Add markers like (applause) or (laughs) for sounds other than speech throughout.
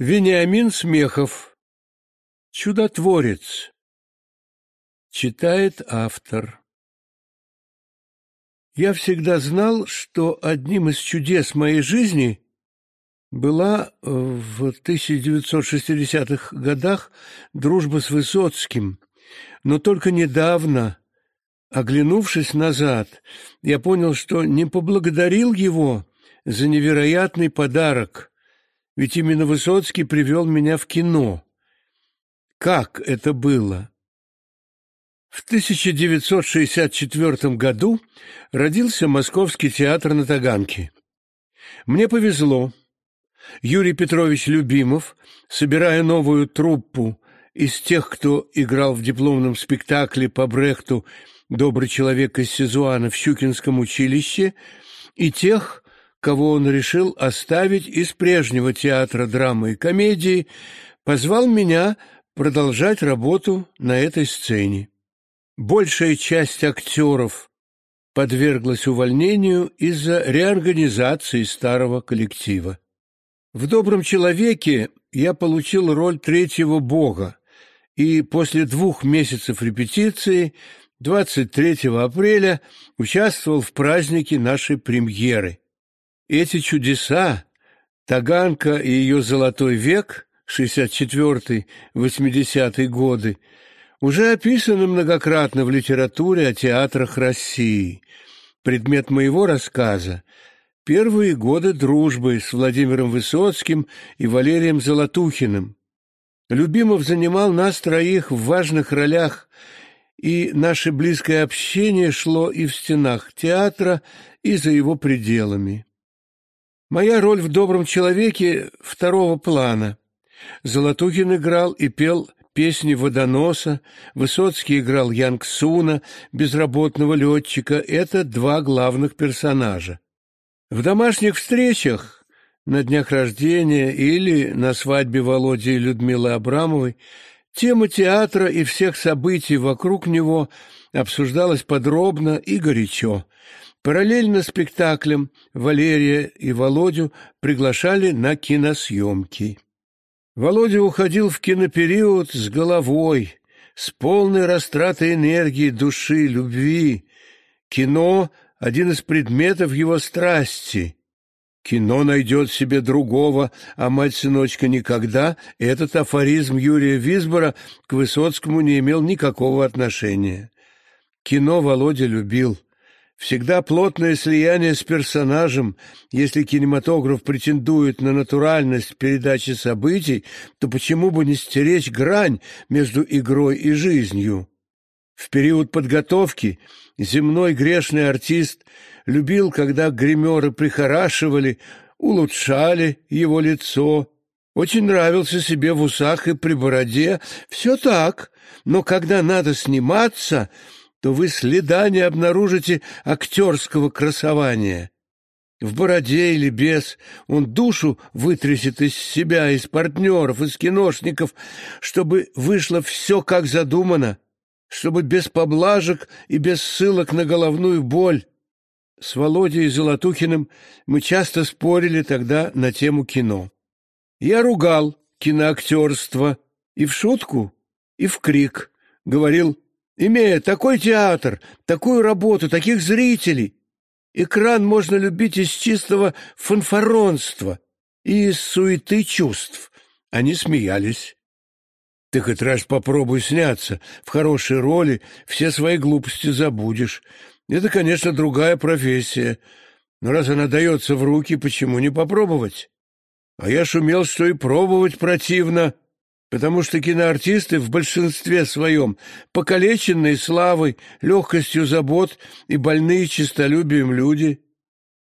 Вениамин Смехов. Чудотворец. Читает автор. Я всегда знал, что одним из чудес моей жизни была в 1960-х годах дружба с Высоцким, но только недавно, оглянувшись назад, я понял, что не поблагодарил его за невероятный подарок, ведь именно Высоцкий привел меня в кино. Как это было? В 1964 году родился Московский театр на Таганке. Мне повезло. Юрий Петрович Любимов, собирая новую труппу из тех, кто играл в дипломном спектакле по Брехту «Добрый человек из Сезуана» в Щукинском училище, и тех, кого он решил оставить из прежнего театра драмы и комедии, позвал меня продолжать работу на этой сцене. Большая часть актеров подверглась увольнению из-за реорганизации старого коллектива. В «Добром человеке» я получил роль третьего бога, и после двух месяцев репетиции 23 апреля участвовал в празднике нашей премьеры. Эти чудеса, Таганка и ее золотой век, 64-80 годы, уже описаны многократно в литературе о театрах России. Предмет моего рассказа – первые годы дружбы с Владимиром Высоцким и Валерием Золотухиным. Любимов занимал нас троих в важных ролях, и наше близкое общение шло и в стенах театра, и за его пределами. Моя роль в «Добром человеке» второго плана. Золотухин играл и пел песни водоноса, Высоцкий играл Янгсуна, безработного летчика. Это два главных персонажа. В домашних встречах, на днях рождения или на свадьбе Володи и Людмилы Абрамовой, тема театра и всех событий вокруг него обсуждалась подробно и горячо. Параллельно спектаклем Валерия и Володю приглашали на киносъемки. Володя уходил в кинопериод с головой, с полной растратой энергии, души, любви. Кино — один из предметов его страсти. Кино найдет себе другого, а мать-сыночка никогда. Этот афоризм Юрия Висбора к Высоцкому не имел никакого отношения. Кино Володя любил — Всегда плотное слияние с персонажем. Если кинематограф претендует на натуральность передачи событий, то почему бы не стеречь грань между игрой и жизнью? В период подготовки земной грешный артист любил, когда гримеры прихорашивали, улучшали его лицо. Очень нравился себе в усах и при бороде. Все так, но когда надо сниматься то вы следа не обнаружите актерского красования. В бороде или без он душу вытрясет из себя, из партнеров, из киношников, чтобы вышло все как задумано, чтобы без поблажек и без ссылок на головную боль. С Володей Золотухиным мы часто спорили тогда на тему кино. Я ругал киноактерство и в шутку, и в крик, говорил Имея такой театр, такую работу, таких зрителей, экран можно любить из чистого фанфаронства и из суеты чувств. Они смеялись. Ты хоть раз попробуй сняться. В хорошей роли все свои глупости забудешь. Это, конечно, другая профессия. Но раз она дается в руки, почему не попробовать? А я шумел, что и пробовать противно потому что киноартисты в большинстве своем покалеченные славой, легкостью забот и больные честолюбием люди.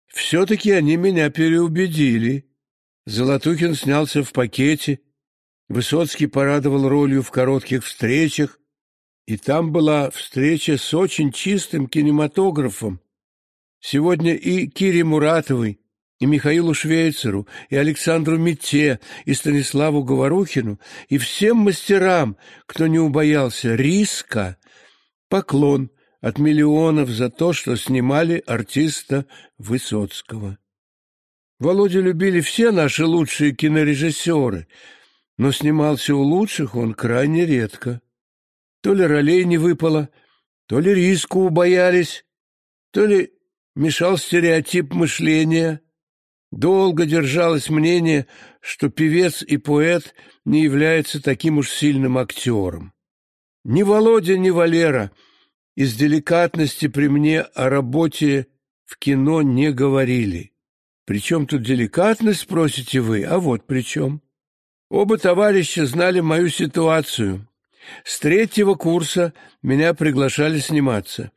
Все-таки они меня переубедили. Золотухин снялся в пакете, Высоцкий порадовал ролью в коротких встречах, и там была встреча с очень чистым кинематографом. Сегодня и Кире Муратовой, и Михаилу Швейцеру, и Александру Митте, и Станиславу Говорухину, и всем мастерам, кто не убоялся риска, поклон от миллионов за то, что снимали артиста Высоцкого. Володю любили все наши лучшие кинорежиссеры, но снимался у лучших он крайне редко. То ли ролей не выпало, то ли риску убоялись, то ли мешал стереотип мышления. Долго держалось мнение, что певец и поэт не является таким уж сильным актером. Ни Володя, ни Валера из деликатности при мне о работе в кино не говорили. Причем тут деликатность, спросите вы, а вот при чем. Оба товарища знали мою ситуацию. С третьего курса меня приглашали сниматься.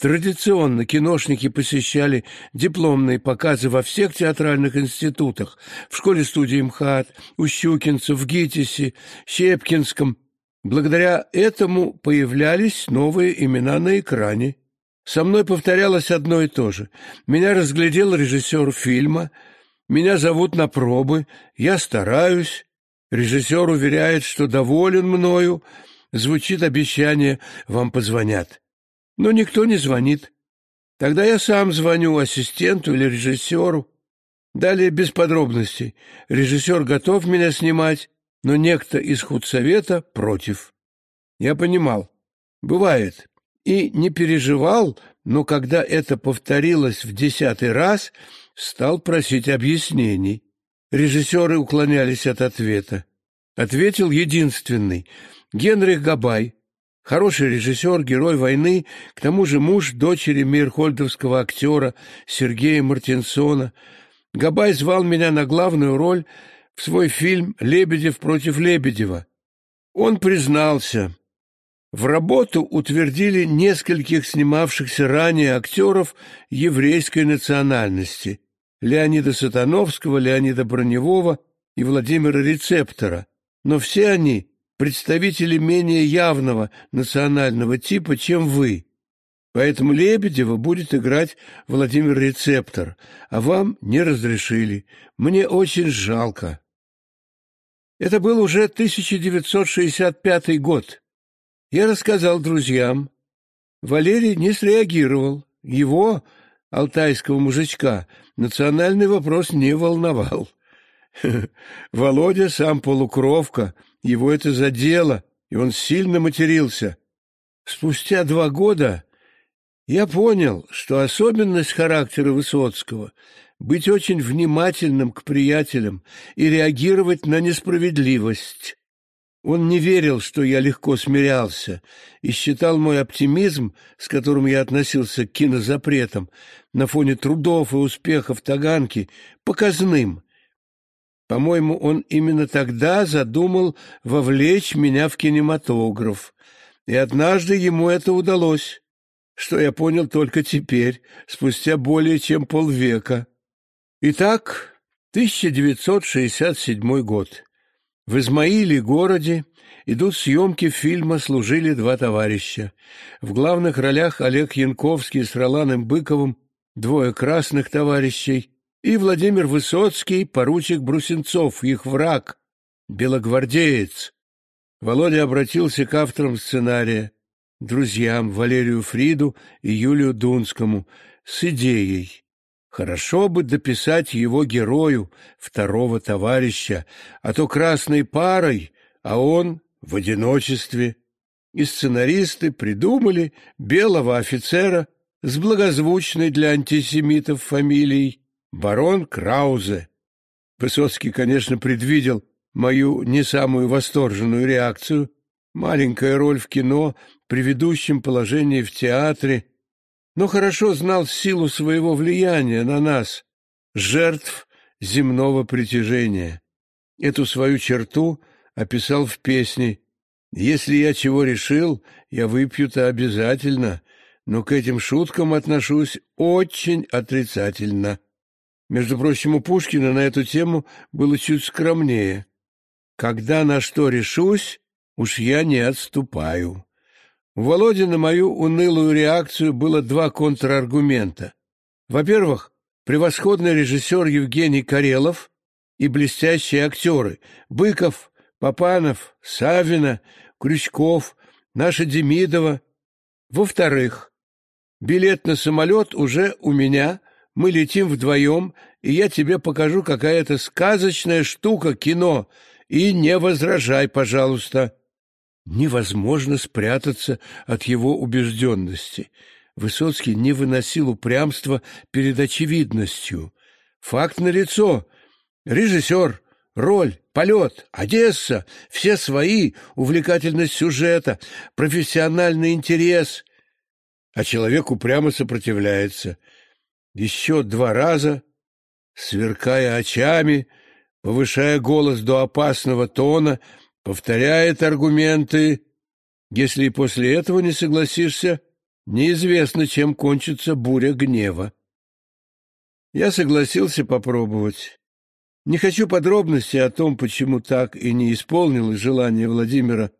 Традиционно киношники посещали дипломные показы во всех театральных институтах, в школе-студии МХАТ, у Щукинцев, ГИТИСе, Щепкинском. Благодаря этому появлялись новые имена на экране. Со мной повторялось одно и то же. Меня разглядел режиссер фильма, меня зовут на пробы, я стараюсь. Режиссер уверяет, что доволен мною, звучит обещание «вам позвонят». Но никто не звонит. Тогда я сам звоню ассистенту или режиссеру. Далее без подробностей. Режиссер готов меня снимать, но некто из худсовета против. Я понимал. Бывает. И не переживал, но когда это повторилось в десятый раз, стал просить объяснений. Режиссеры уклонялись от ответа. Ответил единственный — Генрих Габай, хороший режиссер, герой войны, к тому же муж дочери мирхольдовского актера Сергея Мартинсона. Габай звал меня на главную роль в свой фильм «Лебедев против Лебедева». Он признался. В работу утвердили нескольких снимавшихся ранее актеров еврейской национальности – Леонида Сатановского, Леонида Броневого и Владимира Рецептора. Но все они представители менее явного национального типа, чем вы. Поэтому Лебедева будет играть Владимир Рецептор, а вам не разрешили. Мне очень жалко. Это был уже 1965 год. Я рассказал друзьям. Валерий не среагировал. Его, алтайского мужичка, национальный вопрос не волновал. (laughs) Володя сам полукровка — его это задело, и он сильно матерился. Спустя два года я понял, что особенность характера Высоцкого — быть очень внимательным к приятелям и реагировать на несправедливость. Он не верил, что я легко смирялся, и считал мой оптимизм, с которым я относился к кинозапретам, на фоне трудов и успехов Таганки, показным по-моему, он именно тогда задумал вовлечь меня в кинематограф. И однажды ему это удалось, что я понял только теперь, спустя более чем полвека. Итак, 1967 год. В Измаиле городе идут съемки фильма «Служили два товарища». В главных ролях Олег Янковский с Роланом Быковым, двое красных товарищей, и Владимир Высоцкий, поручик Брусенцов, их враг, белогвардеец. Володя обратился к авторам сценария, друзьям Валерию Фриду и Юлию Дунскому, с идеей. Хорошо бы дописать его герою, второго товарища, а то красной парой, а он в одиночестве. И сценаристы придумали белого офицера с благозвучной для антисемитов фамилией барон Краузе. Высоцкий, конечно, предвидел мою не самую восторженную реакцию. Маленькая роль в кино, при ведущем положении в театре, но хорошо знал силу своего влияния на нас, жертв земного притяжения. Эту свою черту описал в песне «Если я чего решил, я выпью-то обязательно, но к этим шуткам отношусь очень отрицательно». Между прочим, у Пушкина на эту тему было чуть скромнее. «Когда на что решусь, уж я не отступаю». У Володи на мою унылую реакцию было два контраргумента. Во-первых, превосходный режиссер Евгений Карелов и блестящие актеры Быков, Попанов, Савина, Крючков, наша Демидова. Во-вторых, билет на самолет уже у меня Мы летим вдвоем, и я тебе покажу, какая это сказочная штука кино. И не возражай, пожалуйста. Невозможно спрятаться от его убежденности. Высоцкий не выносил упрямства перед очевидностью. Факт налицо. Режиссер, роль, полет, Одесса, все свои, увлекательность сюжета, профессиональный интерес. А человек упрямо сопротивляется. Еще два раза, сверкая очами, повышая голос до опасного тона, повторяет аргументы. Если и после этого не согласишься, неизвестно, чем кончится буря гнева. Я согласился попробовать. Не хочу подробностей о том, почему так и не исполнилось желание Владимира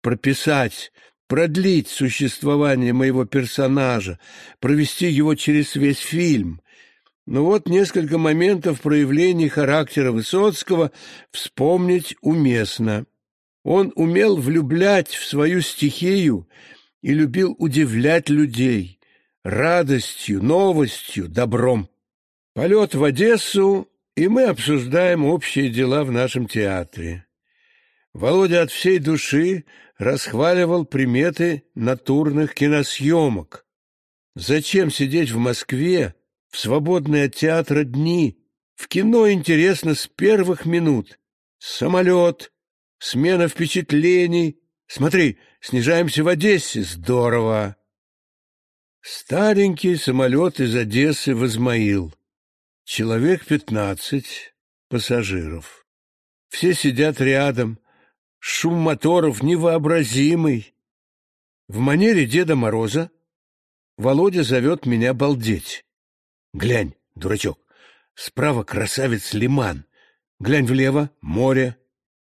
прописать, продлить существование моего персонажа, провести его через весь фильм. Но вот несколько моментов проявлений характера Высоцкого вспомнить уместно. Он умел влюблять в свою стихию и любил удивлять людей радостью, новостью, добром. Полет в Одессу, и мы обсуждаем общие дела в нашем театре. Володя от всей души расхваливал приметы натурных киносъемок. Зачем сидеть в Москве в свободные от театра дни? В кино интересно с первых минут. Самолет, смена впечатлений. Смотри, снижаемся в Одессе. Здорово. Старенький самолет из Одессы в Измаил. Человек пятнадцать пассажиров. Все сидят рядом. Шум моторов невообразимый. В манере Деда Мороза Володя зовет меня балдеть. Глянь, дурачок, справа красавец Лиман. Глянь влево — море,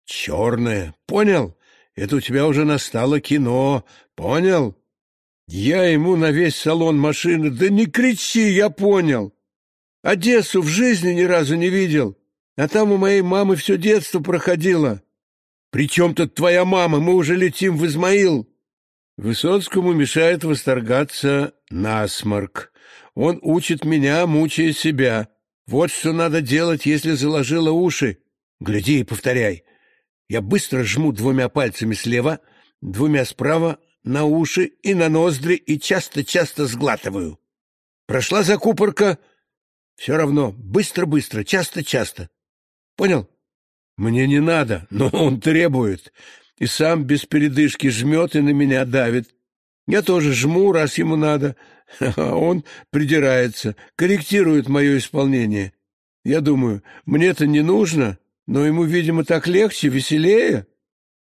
черное. Понял? Это у тебя уже настало кино. Понял? Я ему на весь салон машины. Да не кричи, я понял. Одессу в жизни ни разу не видел. А там у моей мамы все детство проходило. При чем тут твоя мама? Мы уже летим в Измаил. Высоцкому мешает восторгаться насморк. Он учит меня, мучая себя. Вот что надо делать, если заложила уши. Гляди и повторяй. Я быстро жму двумя пальцами слева, двумя справа на уши и на ноздри и часто-часто сглатываю. Прошла закупорка. Все равно, быстро-быстро, часто-часто. Понял? Мне не надо, но (laughs) он требует. И сам без передышки жмет и на меня давит. Я тоже жму, раз ему надо, (laughs) а он придирается, корректирует мое исполнение. Я думаю, мне-то не нужно, но ему, видимо, так легче, веселее.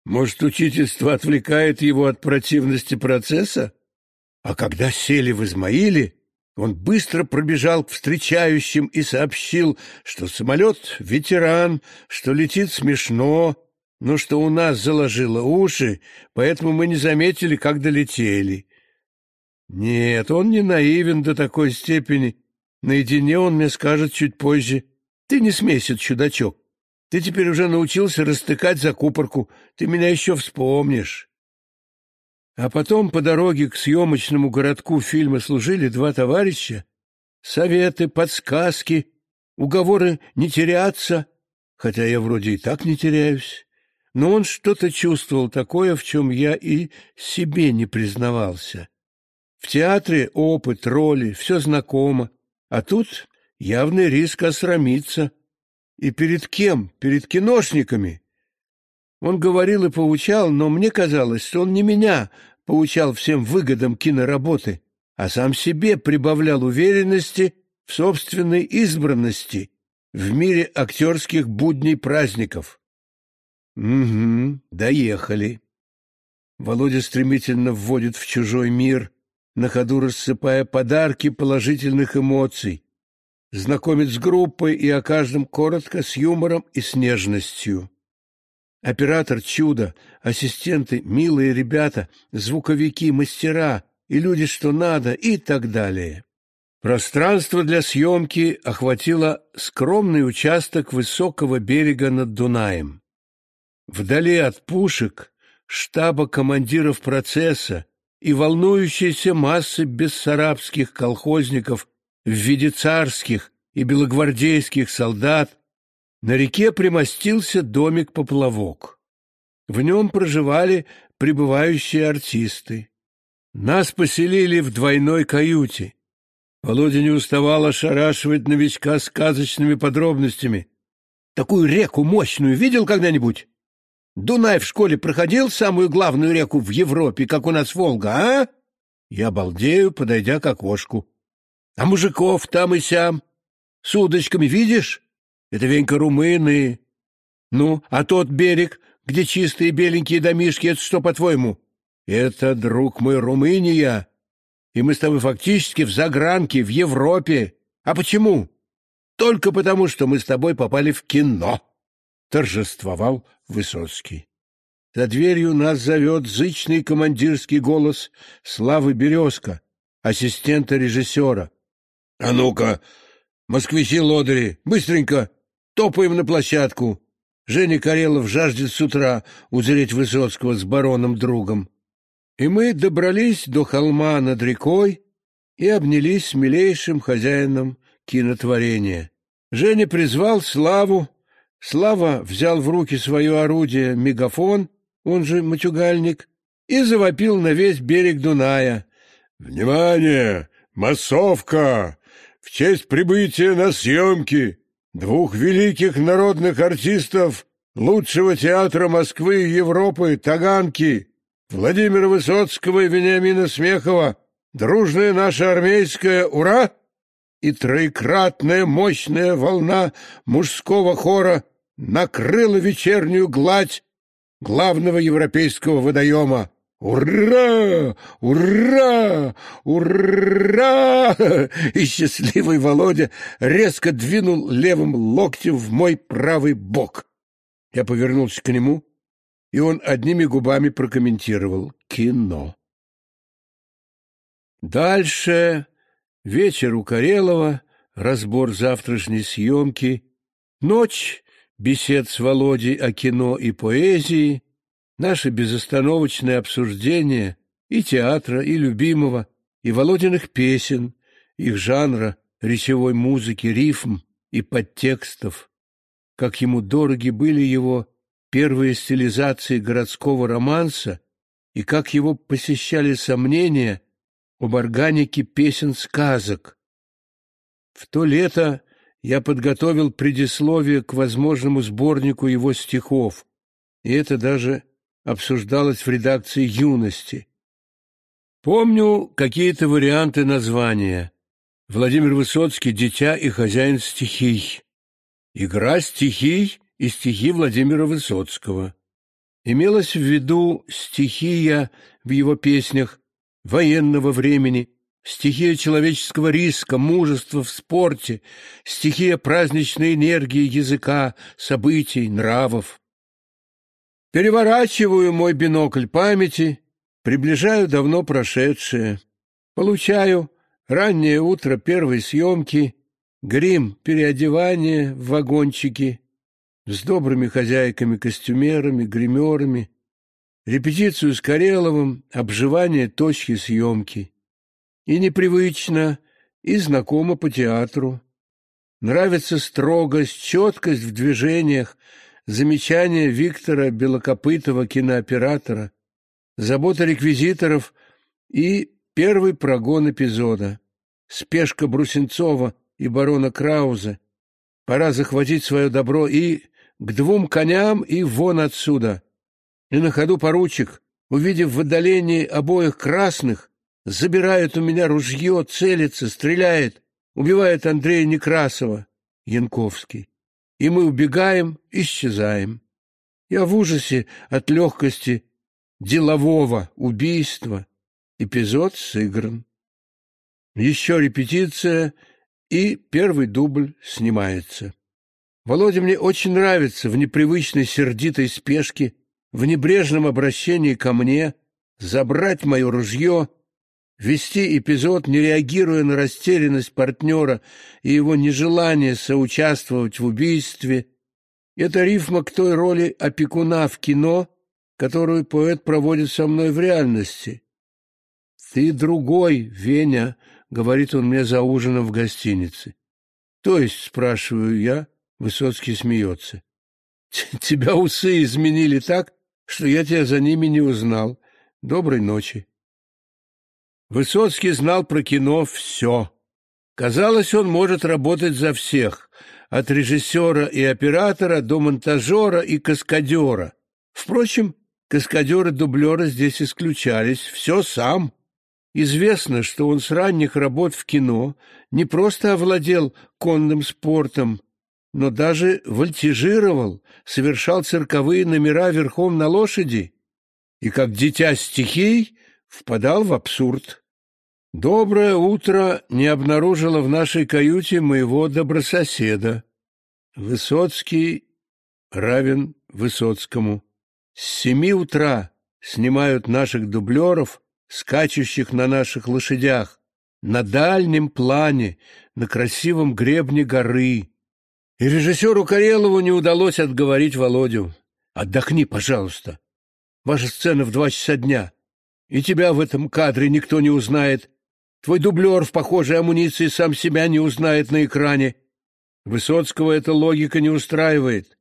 Может, учительство отвлекает его от противности процесса? А когда сели в Измаиле, он быстро пробежал к встречающим и сообщил, что самолет — ветеран, что летит смешно, но что у нас заложило уши, поэтому мы не заметили, как долетели. Нет, он не наивен до такой степени. Наедине он мне скажет чуть позже. Ты не смейся, чудачок. Ты теперь уже научился растыкать закупорку. Ты меня еще вспомнишь. А потом по дороге к съемочному городку фильма служили два товарища. Советы, подсказки, уговоры не теряться, хотя я вроде и так не теряюсь. Но он что-то чувствовал такое, в чем я и себе не признавался. В театре опыт, роли, все знакомо, а тут явный риск осрамиться — и перед кем? Перед киношниками. Он говорил и поучал, но мне казалось, что он не меня поучал всем выгодам киноработы, а сам себе прибавлял уверенности в собственной избранности в мире актерских будней праздников. Угу, доехали. Володя стремительно вводит в чужой мир, на ходу рассыпая подарки положительных эмоций, знакомит с группой и о каждом коротко, с юмором и с нежностью. Оператор чудо, ассистенты милые ребята, звуковики, мастера и люди, что надо, и так далее. Пространство для съемки охватило скромный участок высокого берега над Дунаем. Вдали от пушек, штаба командиров процесса и волнующейся массы бессарабских колхозников в виде царских и белогвардейских солдат, на реке примостился домик-поплавок. В нем проживали прибывающие артисты. Нас поселили в двойной каюте. Володя не уставал ошарашивать новичка сказочными подробностями. Такую реку мощную видел когда-нибудь? Дунай в школе проходил самую главную реку в Европе, как у нас Волга, а? Я балдею, подойдя к окошку. А мужиков там и сям с удочками видишь? Это венька румыны. Ну, а тот берег, где чистые беленькие домишки, это что, по-твоему? Это, друг мой, Румыния. И мы с тобой фактически в загранке, в Европе. А почему? Только потому, что мы с тобой попали в кино торжествовал Высоцкий. За дверью нас зовет зычный командирский голос Славы Березка, ассистента режиссера. — А ну-ка, москвичи-лодыри, быстренько, топаем на площадку. Женя Карелов жаждет с утра узреть Высоцкого с бароном-другом. И мы добрались до холма над рекой и обнялись с милейшим хозяином кинотворения. Женя призвал Славу, Слава взял в руки свое орудие мегафон, он же матюгальник, и завопил на весь берег Дуная. «Внимание! Массовка! В честь прибытия на съемки двух великих народных артистов лучшего театра Москвы и Европы Таганки, Владимира Высоцкого и Вениамина Смехова, дружная наша армейская «Ура!» и троекратная мощная волна мужского хора накрыла вечернюю гладь главного европейского водоема. «Ура! Ура! Ура!» И счастливый Володя резко двинул левым локтем в мой правый бок. Я повернулся к нему, и он одними губами прокомментировал «Кино». Дальше вечер у Карелова, разбор завтрашней съемки, ночь бесед с Володей о кино и поэзии, наше безостановочное обсуждение и театра, и любимого, и Володиных песен, их жанра, речевой музыки, рифм и подтекстов. Как ему дороги были его первые стилизации городского романса и как его посещали сомнения об органике песен-сказок. В то лето я подготовил предисловие к возможному сборнику его стихов, и это даже обсуждалось в редакции «Юности». Помню какие-то варианты названия. Владимир Высоцкий «Дитя и хозяин стихий». Игра стихий и стихи Владимира Высоцкого. Имелось в виду стихия в его песнях военного времени, стихия человеческого риска, мужества в спорте, стихия праздничной энергии языка, событий, нравов. Переворачиваю мой бинокль памяти, приближаю давно прошедшее. Получаю раннее утро первой съемки, грим, переодевание в вагончики с добрыми хозяйками-костюмерами, гримерами, репетицию с Кареловым, обживание точки съемки и непривычно, и знакомо по театру. Нравится строгость, четкость в движениях, замечания Виктора Белокопытова, кинооператора, забота реквизиторов и первый прогон эпизода. Спешка Брусенцова и барона Крауза. Пора захватить свое добро и к двум коням и вон отсюда. И на ходу поручик, увидев в отдалении обоих красных, Забирает у меня ружье, целится, стреляет, убивает Андрея Некрасова, Янковский. И мы убегаем, исчезаем. Я в ужасе от легкости делового убийства. Эпизод сыгран. Еще репетиция, и первый дубль снимается. Володя мне очень нравится в непривычной сердитой спешке, в небрежном обращении ко мне, забрать мое ружье — Вести эпизод, не реагируя на растерянность партнера и его нежелание соучаствовать в убийстве, это рифма к той роли опекуна в кино, которую поэт проводит со мной в реальности. «Ты другой, Веня», — говорит он мне за ужином в гостинице. То есть, спрашиваю я, Высоцкий смеется. Тебя усы изменили так, что я тебя за ними не узнал. Доброй ночи. Высоцкий знал про кино все. Казалось, он может работать за всех, от режиссера и оператора до монтажера и каскадера. Впрочем, каскадеры-дублеры здесь исключались, все сам. Известно, что он с ранних работ в кино не просто овладел конным спортом, но даже вольтижировал, совершал цирковые номера верхом на лошади и, как дитя стихий, впадал в абсурд. Доброе утро не обнаружило в нашей каюте моего добрососеда. Высоцкий равен Высоцкому. С семи утра снимают наших дублеров, скачущих на наших лошадях, на дальнем плане, на красивом гребне горы. И режиссеру Карелову не удалось отговорить Володю. «Отдохни, пожалуйста. Ваша сцена в два часа дня. И тебя в этом кадре никто не узнает. Твой дублер в похожей амуниции сам себя не узнает на экране. Высоцкого эта логика не устраивает.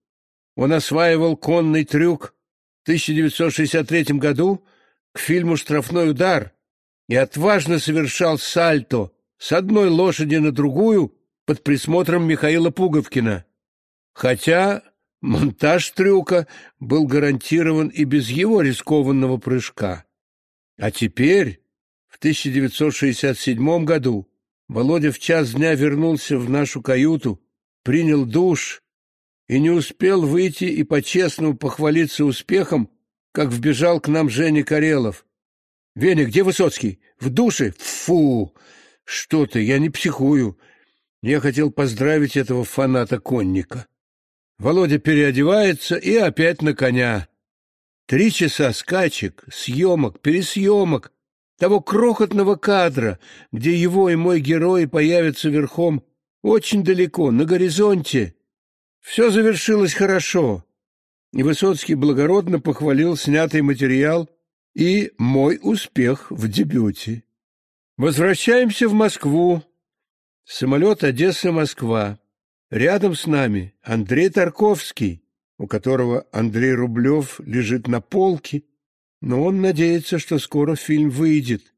Он осваивал конный трюк в 1963 году к фильму «Штрафной удар» и отважно совершал сальто с одной лошади на другую под присмотром Михаила Пуговкина. Хотя монтаж трюка был гарантирован и без его рискованного прыжка. А теперь 1967 году Володя в час дня вернулся в нашу каюту, принял душ и не успел выйти и по-честному похвалиться успехом, как вбежал к нам Женя Карелов. «Веня, где Высоцкий? В душе? Фу! Что ты, я не психую. Я хотел поздравить этого фаната-конника». Володя переодевается и опять на коня. Три часа скачек, съемок, пересъемок, того крохотного кадра, где его и мой герой появятся верхом, очень далеко, на горизонте. Все завершилось хорошо. И Высоцкий благородно похвалил снятый материал и мой успех в дебюте. Возвращаемся в Москву. Самолет Одесса-Москва. Рядом с нами Андрей Тарковский, у которого Андрей Рублев лежит на полке, но он надеется, что скоро фильм выйдет,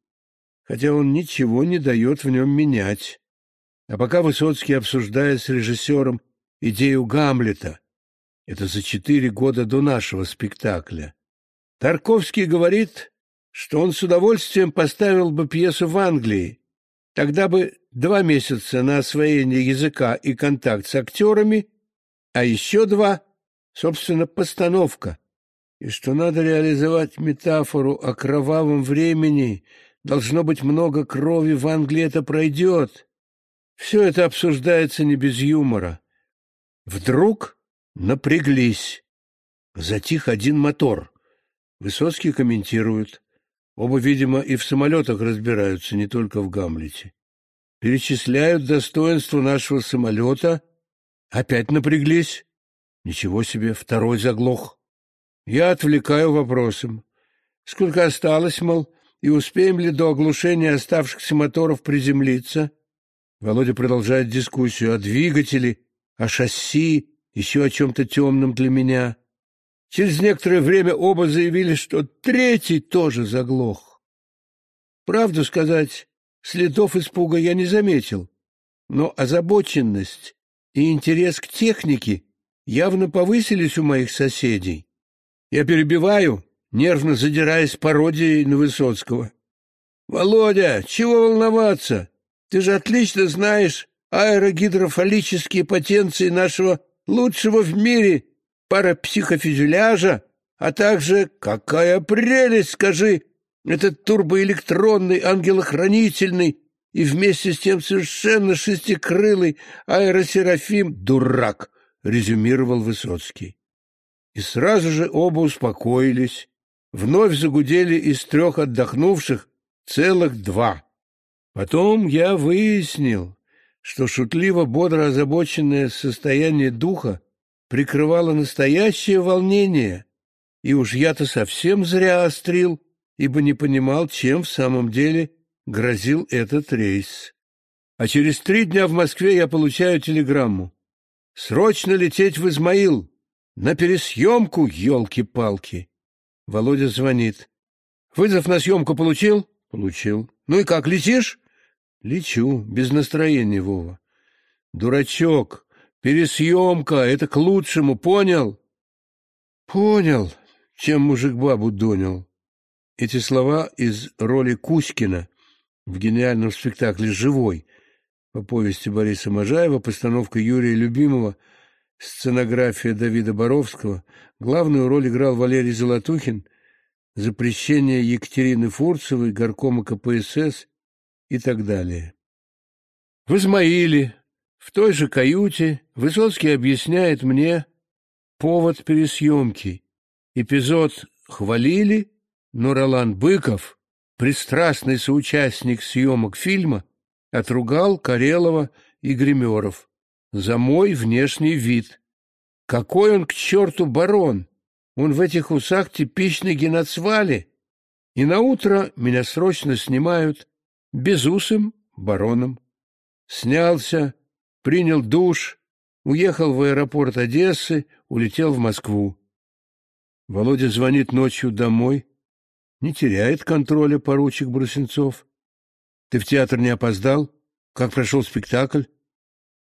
хотя он ничего не дает в нем менять. А пока Высоцкий обсуждает с режиссером идею Гамлета, это за четыре года до нашего спектакля, Тарковский говорит, что он с удовольствием поставил бы пьесу в Англии, тогда бы два месяца на освоение языка и контакт с актерами, а еще два, собственно, постановка — и что надо реализовать метафору о кровавом времени, должно быть много крови, в Англии это пройдет. Все это обсуждается не без юмора. Вдруг напряглись. Затих один мотор. Высоцкий комментирует. Оба, видимо, и в самолетах разбираются, не только в Гамлете. Перечисляют достоинства нашего самолета. Опять напряглись. Ничего себе, второй заглох. Я отвлекаю вопросом. Сколько осталось, мол, и успеем ли до оглушения оставшихся моторов приземлиться? Володя продолжает дискуссию о двигателе, о шасси, еще о чем-то темном для меня. Через некоторое время оба заявили, что третий тоже заглох. Правду сказать, следов испуга я не заметил, но озабоченность и интерес к технике явно повысились у моих соседей. Я перебиваю, нервно задираясь пародией на Высоцкого. «Володя, чего волноваться? Ты же отлично знаешь аэрогидрофаллические потенции нашего лучшего в мире парапсихофюзеляжа, а также, какая прелесть, скажи, этот турбоэлектронный, ангелохранительный и вместе с тем совершенно шестикрылый аэросерафим «Дурак», — резюмировал Высоцкий. И сразу же оба успокоились. Вновь загудели из трех отдохнувших целых два. Потом я выяснил, что шутливо-бодро озабоченное состояние духа прикрывало настоящее волнение, и уж я-то совсем зря острил, ибо не понимал, чем в самом деле грозил этот рейс. А через три дня в Москве я получаю телеграмму. «Срочно лететь в Измаил! На пересъемку, елки-палки!» Володя звонит. «Вызов на съемку получил?» «Получил». «Ну и как, летишь?» «Лечу, без настроения, Вова». «Дурачок, пересъемка, это к лучшему, понял?» «Понял, чем мужик бабу донял». Эти слова из роли Кузькина в гениальном спектакле «Живой» по повести Бориса Можаева, постановка Юрия Любимого, сценография Давида Боровского. Главную роль играл Валерий Золотухин, запрещение Екатерины Фурцевой, горкома КПСС и так далее. В Измаиле, в той же каюте, Высоцкий объясняет мне повод пересъемки. Эпизод хвалили, но Ролан Быков, пристрастный соучастник съемок фильма, отругал Карелова и гримеров за мой внешний вид. Какой он к черту барон! Он в этих усах типичный геноцвали. И на утро меня срочно снимают безусым бароном. Снялся, принял душ, уехал в аэропорт Одессы, улетел в Москву. Володя звонит ночью домой. Не теряет контроля поручик Брусенцов. Ты в театр не опоздал? Как прошел спектакль?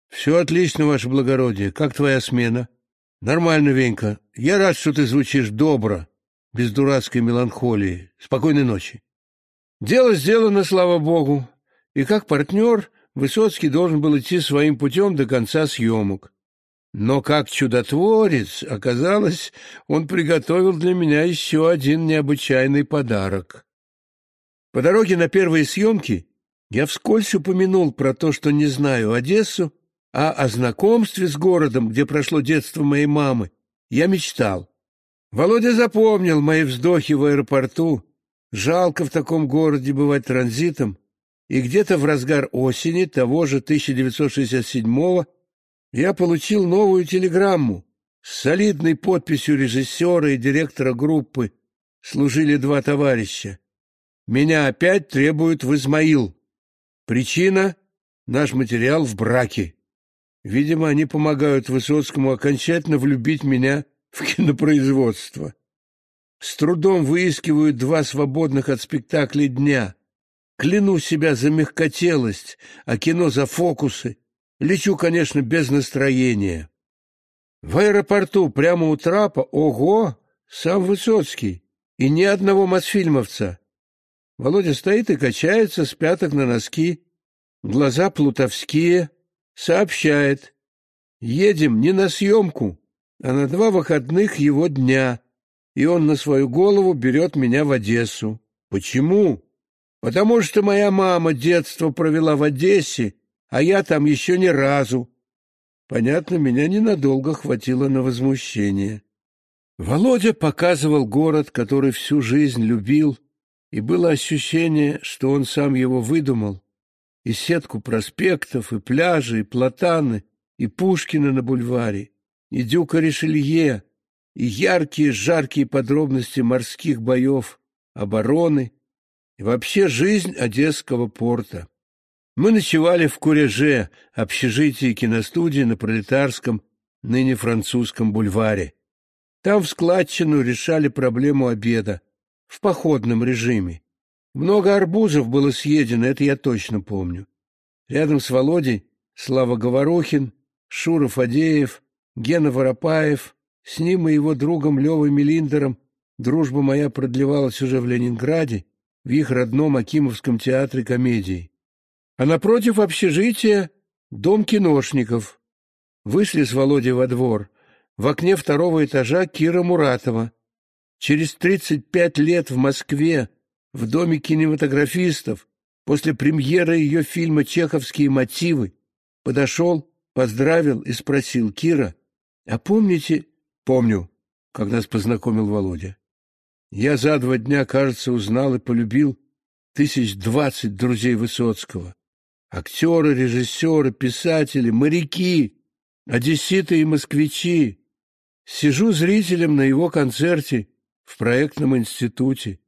Все отлично, ваше благородие. Как твоя смена? Нормально, Венька. Я рад, что ты звучишь добро, без дурацкой меланхолии. Спокойной ночи. Дело сделано, слава богу. И как партнер Высоцкий должен был идти своим путем до конца съемок. Но как чудотворец, оказалось, он приготовил для меня еще один необычайный подарок. По дороге на первые съемки я вскользь упомянул про то, что не знаю Одессу а о знакомстве с городом, где прошло детство моей мамы, я мечтал. Володя запомнил мои вздохи в аэропорту. Жалко в таком городе бывать транзитом. И где-то в разгар осени того же 1967-го я получил новую телеграмму с солидной подписью режиссера и директора группы. Служили два товарища. Меня опять требуют в Измаил. Причина — наш материал в браке. Видимо, они помогают Высоцкому окончательно влюбить меня в кинопроизводство. С трудом выискивают два свободных от спектаклей дня. Кляну себя за мягкотелость, а кино за фокусы. Лечу, конечно, без настроения. В аэропорту прямо у трапа, ого, сам Высоцкий, и ни одного мосфильмовца. Володя стоит и качается с пяток на носки, глаза плутовские, сообщает, едем не на съемку, а на два выходных его дня, и он на свою голову берет меня в Одессу. Почему? Потому что моя мама детство провела в Одессе, а я там еще ни разу. Понятно, меня ненадолго хватило на возмущение. Володя показывал город, который всю жизнь любил, и было ощущение, что он сам его выдумал и сетку проспектов, и пляжи, и платаны, и Пушкина на бульваре, и Дюка Ришелье, и яркие жаркие подробности морских боев, обороны и вообще жизнь Одесского порта. Мы ночевали в Куреже, общежитии киностудии на Пролетарском, ныне французском бульваре. Там в складчину решали проблему обеда в походном режиме. Много арбузов было съедено, это я точно помню. Рядом с Володей Слава Говорухин, Шура Фадеев, Гена Воропаев, с ним и его другом Левой Мелиндером дружба моя продлевалась уже в Ленинграде, в их родном Акимовском театре комедии. А напротив общежития — дом киношников. Вышли с Володей во двор. В окне второго этажа Кира Муратова. Через тридцать пять лет в Москве в доме кинематографистов после премьеры ее фильма «Чеховские мотивы» подошел, поздравил и спросил Кира, «А помните?» «Помню», — как нас познакомил Володя. Я за два дня, кажется, узнал и полюбил тысяч двадцать друзей Высоцкого. Актеры, режиссеры, писатели, моряки, одесситы и москвичи. Сижу зрителем на его концерте в проектном институте.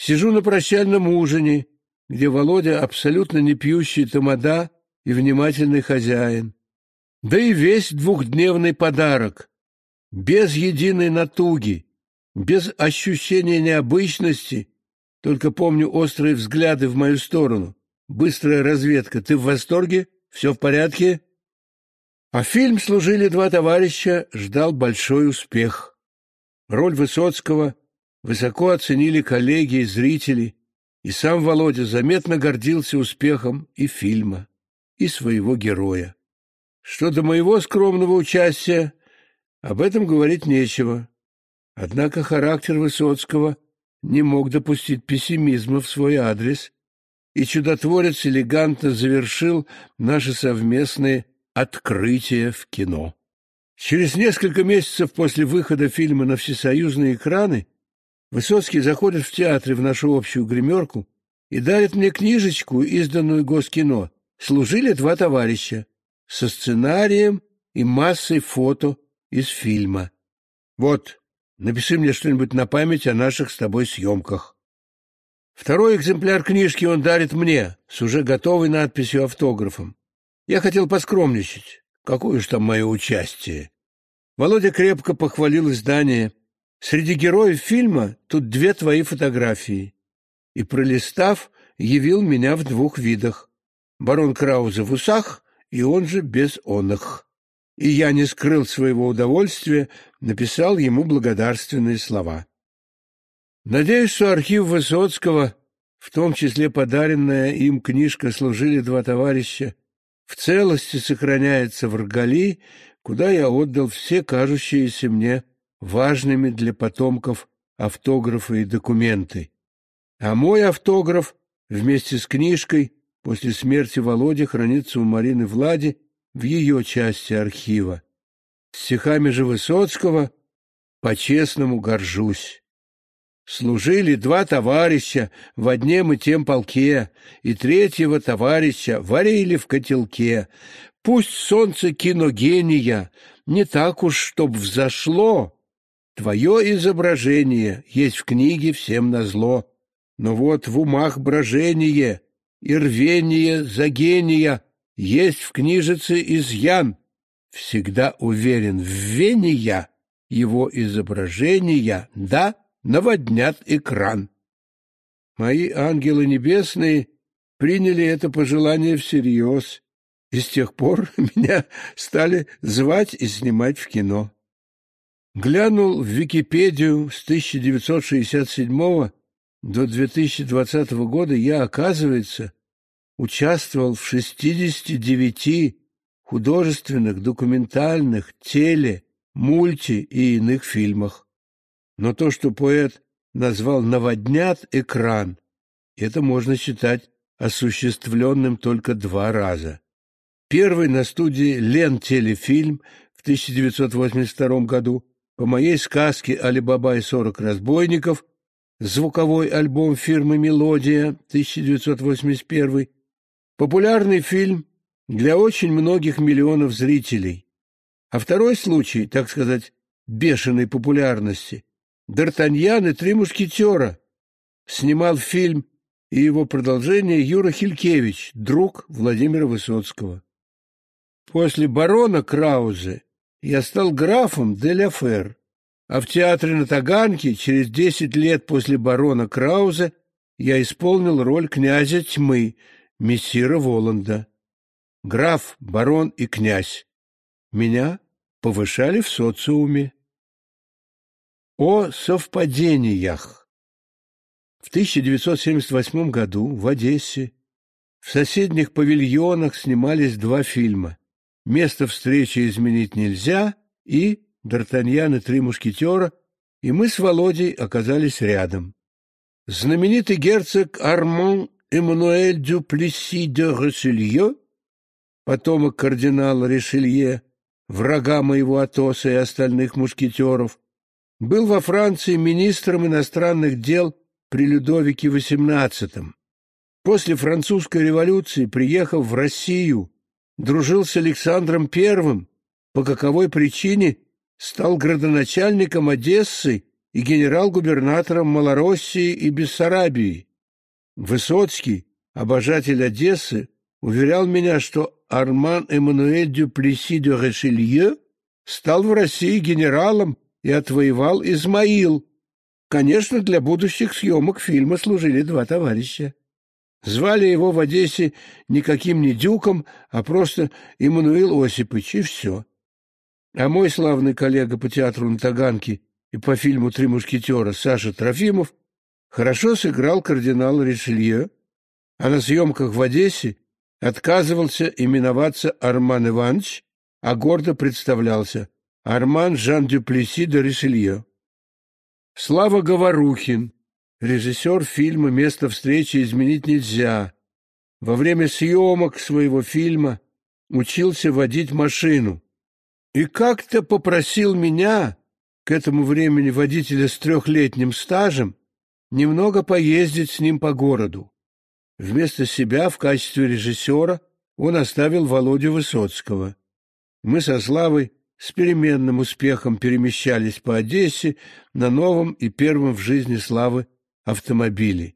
Сижу на прощальном ужине, где Володя абсолютно не пьющий тамада и внимательный хозяин. Да и весь двухдневный подарок, без единой натуги, без ощущения необычности, только помню острые взгляды в мою сторону. Быстрая разведка. Ты в восторге? Все в порядке? А фильм «Служили два товарища» ждал большой успех. Роль Высоцкого высоко оценили коллеги и зрители, и сам Володя заметно гордился успехом и фильма, и своего героя. Что до моего скромного участия, об этом говорить нечего. Однако характер Высоцкого не мог допустить пессимизма в свой адрес, и чудотворец элегантно завершил наши совместные открытия в кино. Через несколько месяцев после выхода фильма на всесоюзные экраны Высоцкий заходит в театр в нашу общую гримерку и дарит мне книжечку, изданную Госкино. Служили два товарища со сценарием и массой фото из фильма. Вот, напиши мне что-нибудь на память о наших с тобой съемках. Второй экземпляр книжки он дарит мне с уже готовой надписью автографом. Я хотел поскромничать. Какое уж там мое участие. Володя крепко похвалил издание. Среди героев фильма тут две твои фотографии. И, пролистав, явил меня в двух видах. Барон Краузе в усах и он же без оных. И я не скрыл своего удовольствия, написал ему благодарственные слова. Надеюсь, что архив Высоцкого, в том числе подаренная им книжка «Служили два товарища», в целости сохраняется в Ргали, куда я отдал все кажущиеся мне важными для потомков автографы и документы. А мой автограф вместе с книжкой после смерти Володи хранится у Марины Влади в ее части архива. Стихами же Высоцкого по-честному горжусь. Служили два товарища в одном и тем полке, и третьего товарища варили в котелке. Пусть солнце киногения не так уж, чтоб взошло. Твое изображение есть в книге всем назло. Но вот в умах брожение и рвение за есть в книжице изъян. Всегда уверен в вения его изображения, да, наводнят экран. Мои ангелы небесные приняли это пожелание всерьез, и с тех пор (laughs) меня стали звать и снимать в кино. Глянул в Википедию с 1967 до 2020 года я, оказывается, участвовал в 69 художественных, документальных, теле, мульти и иных фильмах. Но то, что поэт назвал «наводнят экран», это можно считать осуществленным только два раза. Первый на студии «Лен телефильм» в 1982 году по моей сказке «Али-Баба и сорок разбойников», звуковой альбом фирмы «Мелодия» 1981, популярный фильм для очень многих миллионов зрителей. А второй случай, так сказать, бешеной популярности Д'Артаньян и три мушкетера. Снимал фильм и его продолжение Юра Хилькевич, друг Владимира Высоцкого. После барона Краузе я стал графом де ля Фер, а в театре на Таганке через десять лет после барона Краузе я исполнил роль князя тьмы, мессира Воланда. Граф, барон и князь. Меня повышали в социуме. О совпадениях. В 1978 году в Одессе в соседних павильонах снимались два фильма «Место встречи изменить нельзя» и «Д'Артаньян и три мушкетера», и мы с Володей оказались рядом. Знаменитый герцог Арман Эммануэль Дюплесси де Роселье, потомок кардинала Ришелье, врага моего Атоса и остальных мушкетеров, был во Франции министром иностранных дел при Людовике XVIII. После французской революции, приехав в Россию, дружил с Александром I, по каковой причине стал градоначальником Одессы и генерал-губернатором Малороссии и Бессарабии. Высоцкий обожатель Одессы, уверял меня, что Арман Эммануэль Дюплеси де Решелье стал в России генералом и отвоевал Измаил. Конечно, для будущих съемок фильма служили два товарища. Звали его в Одессе никаким не Дюком, а просто Иммануил Осипович, и все. А мой славный коллега по театру на Таганке и по фильму «Три мушкетера» Саша Трофимов хорошо сыграл кардинал Ришелье, а на съемках в Одессе отказывался именоваться Арман Иванович, а гордо представлялся Арман Жан Дюплеси де Ришелье. Слава Говорухин, режиссер фильма «Место встречи изменить нельзя», во время съемок своего фильма учился водить машину и как-то попросил меня, к этому времени водителя с трехлетним стажем, немного поездить с ним по городу. Вместо себя в качестве режиссера он оставил Володю Высоцкого. Мы со Славой с переменным успехом перемещались по Одессе на новом и первом в жизни Славы автомобиле.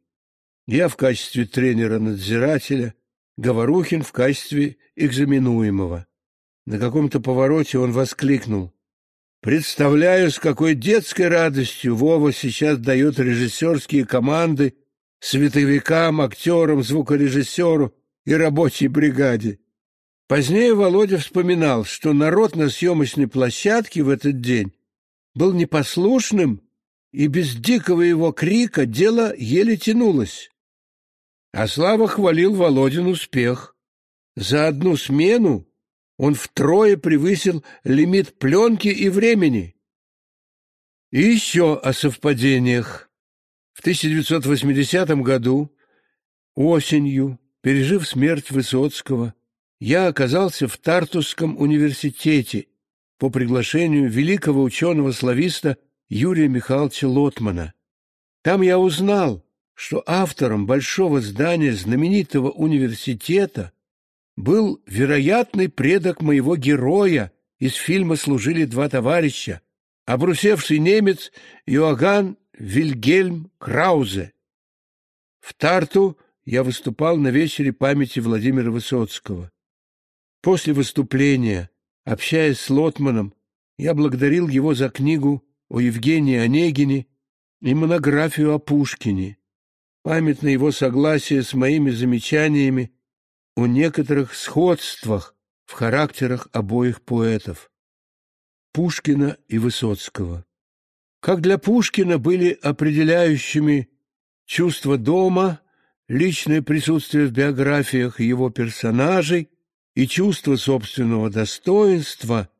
Я в качестве тренера-надзирателя, Говорухин в качестве экзаменуемого. На каком-то повороте он воскликнул. «Представляю, с какой детской радостью Вова сейчас дает режиссерские команды световикам, актерам, звукорежиссеру и рабочей бригаде. Позднее Володя вспоминал, что народ на съемочной площадке в этот день был непослушным, и без дикого его крика дело еле тянулось. А Слава хвалил Володин успех. За одну смену он втрое превысил лимит пленки и времени. И еще о совпадениях. В 1980 году, осенью, пережив смерть Высоцкого, я оказался в Тартусском университете по приглашению великого ученого-слависта Юрия Михайловича Лотмана. Там я узнал, что автором большого здания знаменитого университета был вероятный предок моего героя из фильма «Служили два товарища», обрусевший немец Иоганн Вильгельм Краузе. В Тарту я выступал на вечере памяти Владимира Высоцкого. После выступления, общаясь с Лотманом, я благодарил его за книгу о Евгении Онегине и монографию о Пушкине. Память на его согласие с моими замечаниями о некоторых сходствах в характерах обоих поэтов Пушкина и Высоцкого. Как для Пушкина были определяющими чувство дома, личное присутствие в биографиях его персонажей и чувство собственного достоинства,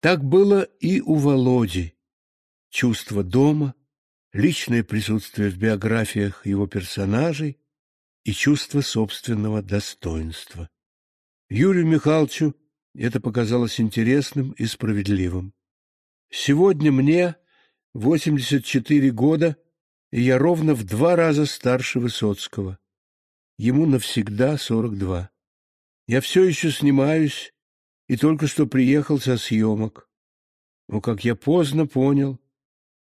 так было и у Володи. Чувство дома, личное присутствие в биографиях его персонажей и чувство собственного достоинства. Юрию Михайловичу это показалось интересным и справедливым. Сегодня мне 84 года, и я ровно в два раза старше Высоцкого. Ему навсегда 42. Я все еще снимаюсь и только что приехал со съемок. Но, как я поздно понял,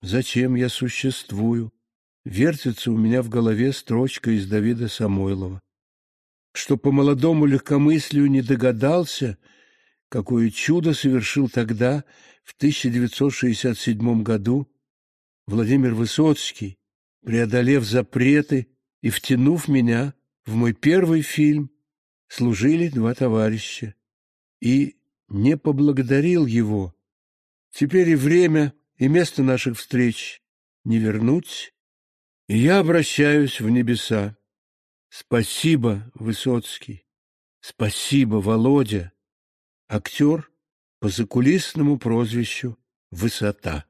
зачем я существую, вертится у меня в голове строчка из Давида Самойлова, что по молодому легкомыслию не догадался, какое чудо совершил тогда, в 1967 году, Владимир Высоцкий, преодолев запреты и втянув меня в мой первый фильм «Служили два товарища» и не поблагодарил его. Теперь и время, и место наших встреч не вернуть, и я обращаюсь в небеса. Спасибо, Высоцкий. Спасибо, Володя. Актер по закулисному прозвищу «Высота».